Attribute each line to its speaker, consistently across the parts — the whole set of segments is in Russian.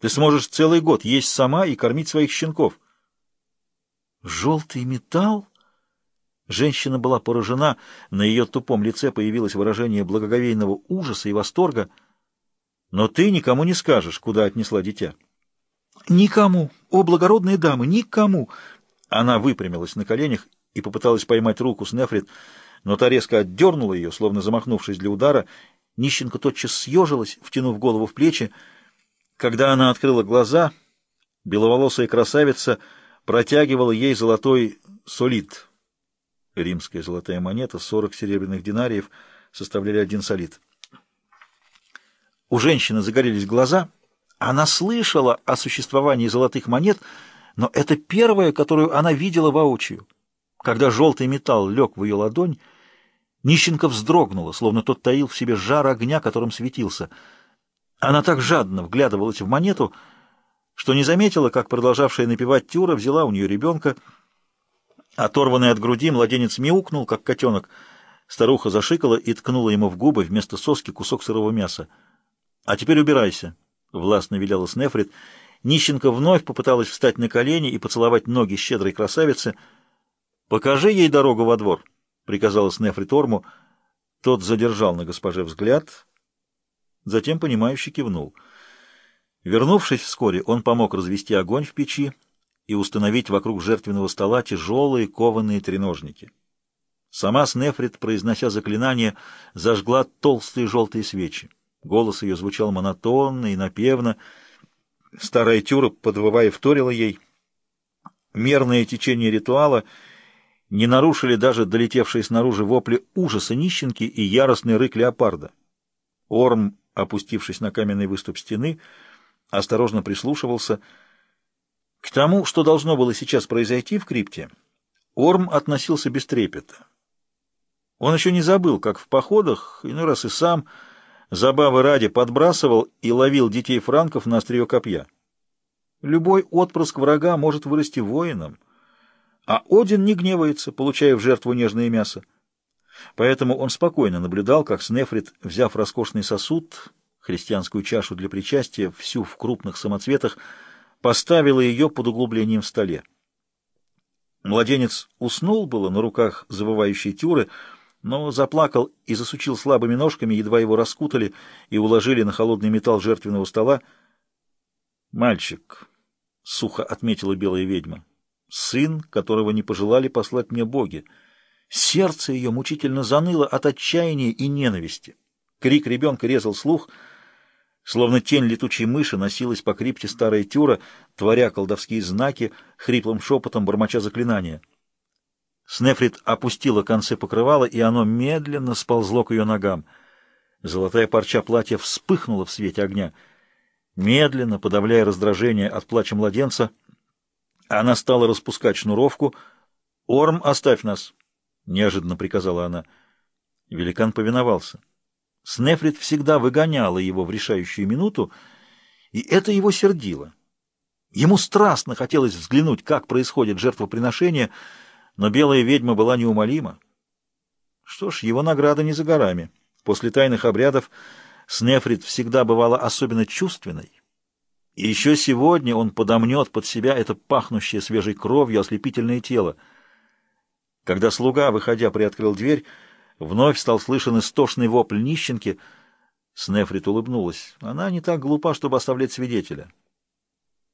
Speaker 1: Ты сможешь целый год есть сама и кормить своих щенков.
Speaker 2: Желтый металл? Женщина была поражена, на ее тупом лице появилось выражение благоговейного ужаса и восторга.
Speaker 1: Но ты никому не скажешь, куда отнесла дитя.
Speaker 2: Никому, о благородные дамы, никому.
Speaker 1: Она выпрямилась на коленях и попыталась поймать руку Снефрит, но та резко отдернула ее, словно замахнувшись для удара. Нищенка тотчас съежилась, втянув голову в плечи. Когда она открыла глаза, беловолосая красавица протягивала ей золотой солид — Римская золотая монета, 40 серебряных динариев составляли один солид. У женщины загорелись глаза. Она слышала о существовании золотых монет, но это первая, которую она видела воочию. Когда желтый металл лег в ее ладонь, Нищенко вздрогнула, словно тот таил в себе жар огня, которым светился. Она так жадно вглядывалась в монету, что не заметила, как продолжавшая напевать Тюра взяла у нее ребенка — Оторванный от груди, младенец мяукнул, как котенок. Старуха зашикала и ткнула ему в губы вместо соски кусок сырого мяса. — А теперь убирайся, — властно велела Снефрит. Нищенко вновь попыталась встать на колени и поцеловать ноги щедрой красавицы. — Покажи ей дорогу во двор, — приказала Снефрит Орму. Тот задержал на госпоже взгляд, затем, понимающе кивнул. Вернувшись вскоре, он помог развести огонь в печи, и установить вокруг жертвенного стола тяжелые кованые треножники. Сама Снефрит, произнося заклинание, зажгла толстые желтые свечи. Голос ее звучал монотонно и напевно. Старая Тюра, подвывая, вторила ей. Мерное течение ритуала не нарушили даже долетевшие снаружи вопли ужаса нищенки и яростный рык леопарда. Орм, опустившись на каменный выступ стены, осторожно прислушивался — к тому, что должно было сейчас произойти в крипте, Орм относился без трепета. Он еще не забыл, как в походах, иной раз и сам, забавы ради подбрасывал и ловил детей франков на острие копья. Любой отпрыск врага может вырасти воином, а Один не гневается, получая в жертву нежное мясо. Поэтому он спокойно наблюдал, как Снефрит, взяв роскошный сосуд, христианскую чашу для причастия, всю в крупных самоцветах, поставила ее под углублением в столе. Младенец уснул было на руках завывающей тюры, но заплакал и засучил слабыми ножками, едва его раскутали и уложили на холодный металл жертвенного стола. «Мальчик», — сухо отметила белая ведьма, — «сын, которого не пожелали послать мне боги». Сердце ее мучительно заныло от отчаяния и ненависти. Крик ребенка резал слух — Словно тень летучей мыши носилась по крипте старая тюра, творя колдовские знаки, хриплым шепотом бормоча заклинания. Снефрит опустила концы покрывала, и оно медленно сползло к ее ногам. Золотая парча платья вспыхнула в свете огня. Медленно, подавляя раздражение от плача младенца, она стала распускать шнуровку. «Орм, оставь нас!» — неожиданно приказала она. Великан повиновался. Снефрит всегда выгоняла его в решающую минуту, и это его сердило. Ему страстно хотелось взглянуть, как происходит жертвоприношение, но белая ведьма была неумолима. Что ж, его награда не за горами. После тайных обрядов Снефрит всегда бывала особенно чувственной. И еще сегодня он подомнет под себя это пахнущее свежей кровью ослепительное тело. Когда слуга, выходя, приоткрыл дверь, Вновь стал слышен истошный вопль нищенки. Снефрит улыбнулась. Она не так глупа, чтобы оставлять свидетеля.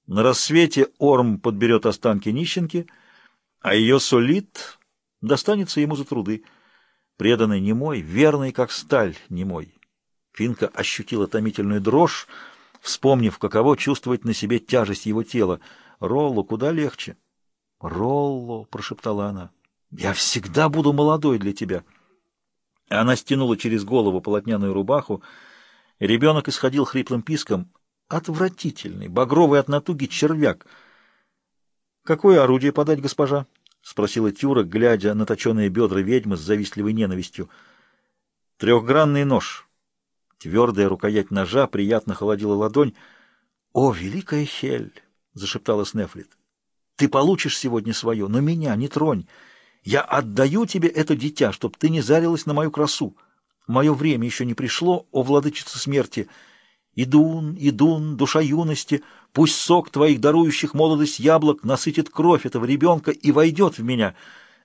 Speaker 1: На рассвете Орм подберет останки нищенки, а ее солид достанется ему за труды. Преданный немой, верный, как сталь немой. Финка ощутила томительную дрожь, вспомнив, каково чувствовать на себе тяжесть его тела. «Ролло куда легче». «Ролло», — прошептала она, — «я всегда буду молодой для тебя». Она стянула через голову полотняную рубаху. Ребенок исходил хриплым писком. Отвратительный, багровый от натуги червяк. «Какое орудие подать, госпожа?» — спросила Тюра, глядя на точеные бедра ведьмы с завистливой ненавистью. «Трехгранный нож». Твердая рукоять ножа приятно холодила ладонь. «О, великая Хель!» — зашептала Снефрит. «Ты получишь сегодня свое, но меня не тронь. Я отдаю тебе это дитя, чтобы ты не зарилась на мою красу. Мое время еще не пришло, о владычица смерти.
Speaker 2: Идун, идун, душа юности, пусть сок твоих дарующих молодость яблок насытит кровь этого ребенка и войдет в меня».